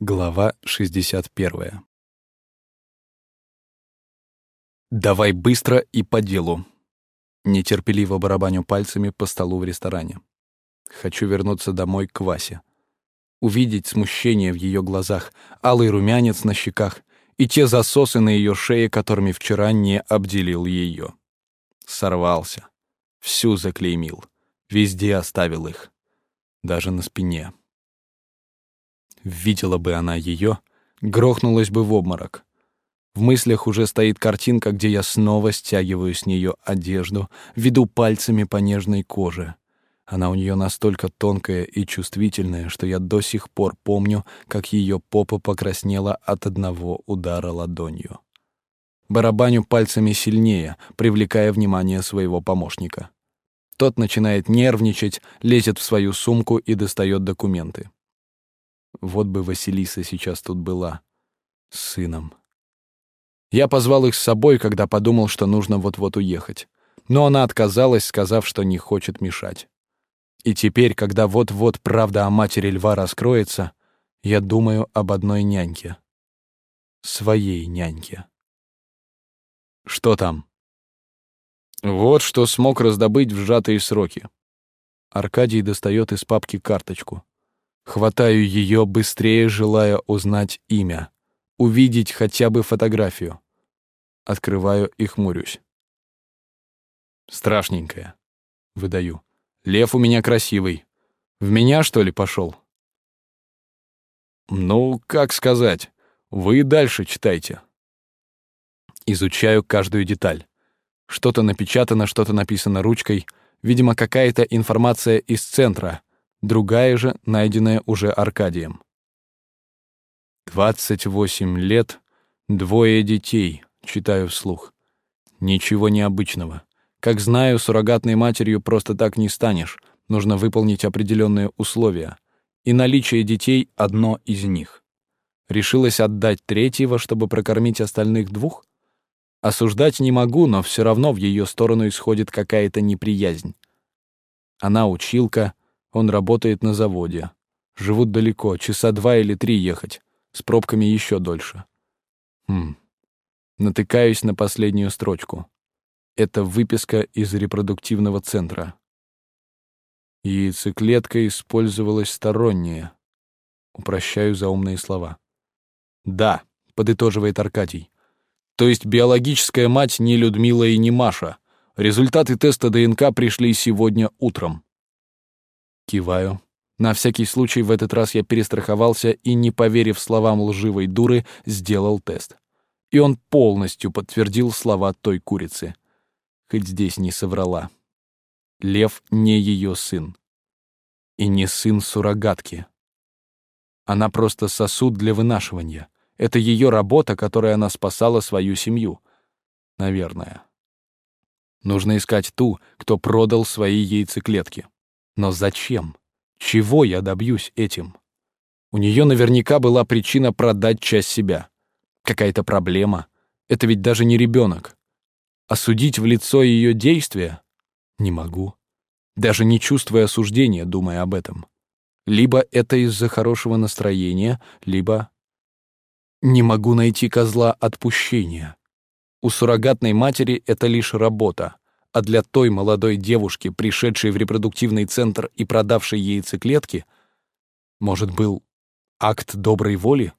Глава 61. «Давай быстро и по делу!» Нетерпеливо барабаню пальцами по столу в ресторане. Хочу вернуться домой к Васе. Увидеть смущение в ее глазах, алый румянец на щеках и те засосы на ее шее, которыми вчера не обделил ее. Сорвался. Всю заклеймил. Везде оставил их. Даже на спине. Видела бы она ее, грохнулась бы в обморок. В мыслях уже стоит картинка, где я снова стягиваю с нее одежду, веду пальцами по нежной коже. Она у нее настолько тонкая и чувствительная, что я до сих пор помню, как ее попа покраснела от одного удара ладонью. Барабаню пальцами сильнее, привлекая внимание своего помощника. Тот начинает нервничать, лезет в свою сумку и достает документы. Вот бы Василиса сейчас тут была. С сыном. Я позвал их с собой, когда подумал, что нужно вот-вот уехать. Но она отказалась, сказав, что не хочет мешать. И теперь, когда вот-вот правда о матери льва раскроется, я думаю об одной няньке. Своей няньке. Что там? Вот что смог раздобыть в сжатые сроки. Аркадий достает из папки карточку. Хватаю ее быстрее, желая узнать имя, увидеть хотя бы фотографию. Открываю и хмурюсь. Страшненькая. Выдаю. Лев у меня красивый. В меня, что ли, пошел? Ну, как сказать. Вы дальше читайте. Изучаю каждую деталь. Что-то напечатано, что-то написано ручкой. Видимо, какая-то информация из центра — другая же, найденная уже Аркадием. «Двадцать восемь лет, двое детей», — читаю вслух. «Ничего необычного. Как знаю, суррогатной матерью просто так не станешь, нужно выполнить определенные условия, и наличие детей — одно из них. Решилась отдать третьего, чтобы прокормить остальных двух? Осуждать не могу, но все равно в ее сторону исходит какая-то неприязнь. Она училка, он работает на заводе. Живут далеко, часа два или три ехать. С пробками еще дольше. Хм. Натыкаюсь на последнюю строчку. Это выписка из репродуктивного центра. Яйцеклетка использовалась сторонняя. Упрощаю заумные слова. Да, подытоживает Аркадий. То есть биологическая мать не Людмила и не Маша. Результаты теста ДНК пришли сегодня утром. Киваю. На всякий случай в этот раз я перестраховался и, не поверив словам лживой дуры, сделал тест. И он полностью подтвердил слова той курицы. Хоть здесь не соврала. Лев не ее сын. И не сын суррогатки. Она просто сосуд для вынашивания. Это ее работа, которой она спасала свою семью. Наверное. Нужно искать ту, кто продал свои яйцеклетки. Но зачем? Чего я добьюсь этим? У нее наверняка была причина продать часть себя. Какая-то проблема. Это ведь даже не ребенок. Осудить в лицо ее действия? Не могу. Даже не чувствуя осуждения, думая об этом. Либо это из-за хорошего настроения, либо... Не могу найти козла отпущения. У суррогатной матери это лишь работа, а для той молодой девушки, пришедшей в репродуктивный центр и продавшей яйцеклетки, может, был акт доброй воли?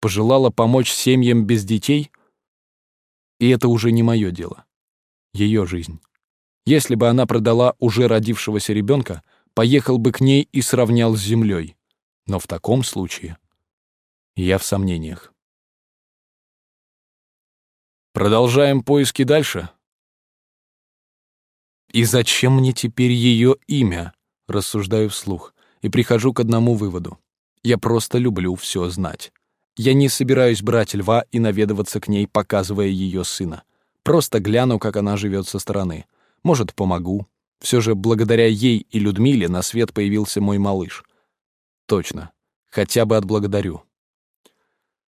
Пожелала помочь семьям без детей? И это уже не мое дело. Ее жизнь. Если бы она продала уже родившегося ребенка, поехал бы к ней и сравнял с землей. Но в таком случае я в сомнениях. Продолжаем поиски дальше. И зачем мне теперь ее имя? Рассуждаю вслух и прихожу к одному выводу. Я просто люблю все знать. Я не собираюсь брать льва и наведываться к ней, показывая ее сына. Просто гляну, как она живет со стороны. Может, помогу. Все же благодаря ей и Людмиле на свет появился мой малыш. Точно. Хотя бы отблагодарю.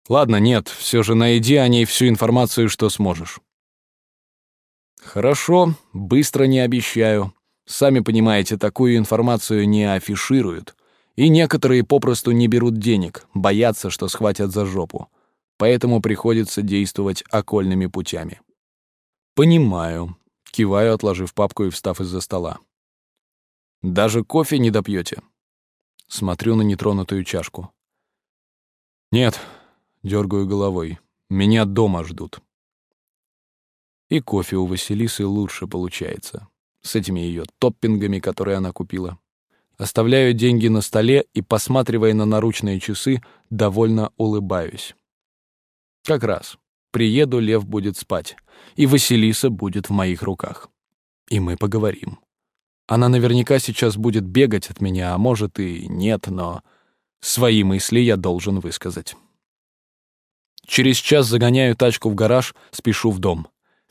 Ладно, нет, все же найди о ней всю информацию, что сможешь. Хорошо, быстро не обещаю. Сами понимаете, такую информацию не афишируют. И некоторые попросту не берут денег, боятся, что схватят за жопу. Поэтому приходится действовать окольными путями. Понимаю. Киваю, отложив папку и встав из-за стола. Даже кофе не допьете? Смотрю на нетронутую чашку. Нет, дергаю головой. Меня дома ждут. И кофе у Василисы лучше получается. С этими ее топпингами, которые она купила. Оставляю деньги на столе и, посматривая на наручные часы, довольно улыбаюсь. Как раз. Приеду, Лев будет спать, и Василиса будет в моих руках. И мы поговорим. Она наверняка сейчас будет бегать от меня, а может и нет, но свои мысли я должен высказать. Через час загоняю тачку в гараж, спешу в дом.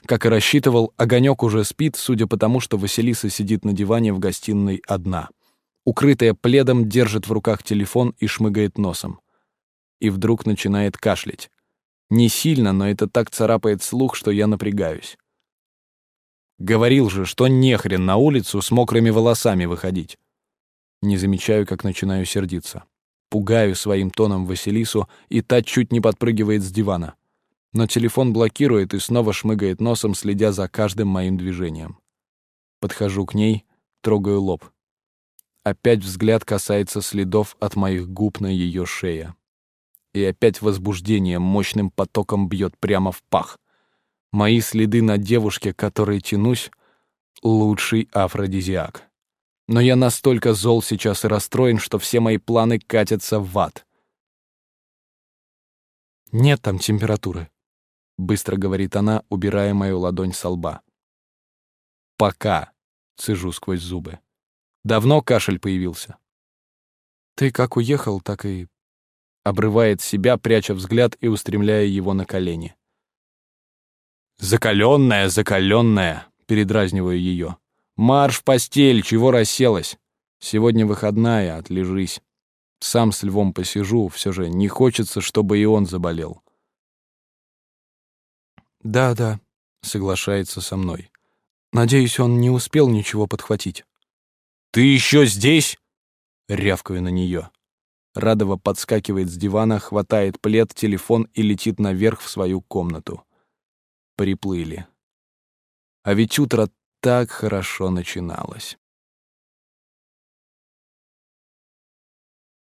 Как и рассчитывал, огонек уже спит, судя по тому, что Василиса сидит на диване в гостиной одна. Укрытая пледом, держит в руках телефон и шмыгает носом. И вдруг начинает кашлять. Не сильно, но это так царапает слух, что я напрягаюсь. Говорил же, что нехрен на улицу с мокрыми волосами выходить. Не замечаю, как начинаю сердиться. Пугаю своим тоном Василису, и та чуть не подпрыгивает с дивана. Но телефон блокирует и снова шмыгает носом, следя за каждым моим движением. Подхожу к ней, трогаю лоб. Опять взгляд касается следов от моих губ на ее шее. И опять возбуждение мощным потоком бьет прямо в пах. Мои следы на девушке, которой тянусь, лучший афродизиак. Но я настолько зол сейчас и расстроен, что все мои планы катятся в ад. «Нет там температуры», — быстро говорит она, убирая мою ладонь со лба. «Пока», — цежу сквозь зубы. «Давно кашель появился?» «Ты как уехал, так и обрывает себя, пряча взгляд и устремляя его на колени. «Закаленная, закаленная!» — передразниваю ее. «Марш в постель, чего расселась? Сегодня выходная, отлежись. Сам с львом посижу, все же не хочется, чтобы и он заболел». «Да, да», — соглашается со мной. «Надеюсь, он не успел ничего подхватить». «Ты еще здесь?» — рявкаю на нее. Радова подскакивает с дивана, хватает плед, телефон и летит наверх в свою комнату. Приплыли. А ведь утро так хорошо начиналось.